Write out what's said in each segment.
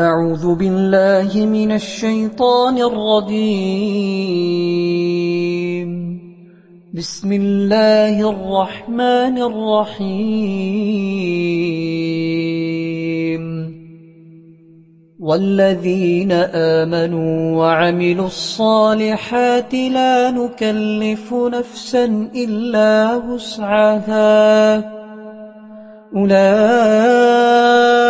أعوذ بالله من الشيطان الرجيم. بسم الله الرحمن الرحيم. والذين آمنوا وعملوا الصالحات لا نكلف نفسا إلا وسعها. أولئك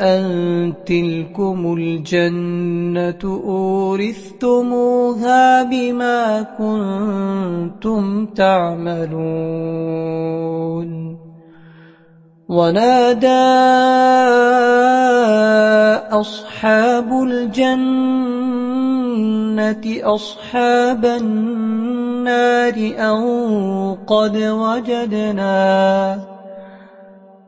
أن تلكم الجنة أورثتموها بما كنتم تعملون ونادى أصحاب الجنة أصحاب النار أن قد وجدنا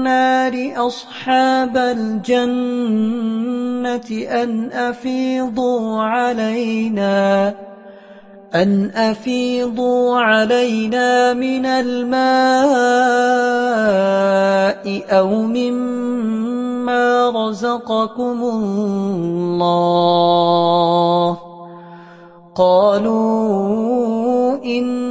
النار أصحاب الجنة أن أفيضوا علينا أن أفيضوا علينا من الماء أو مما رزقكم الله. قالوا إن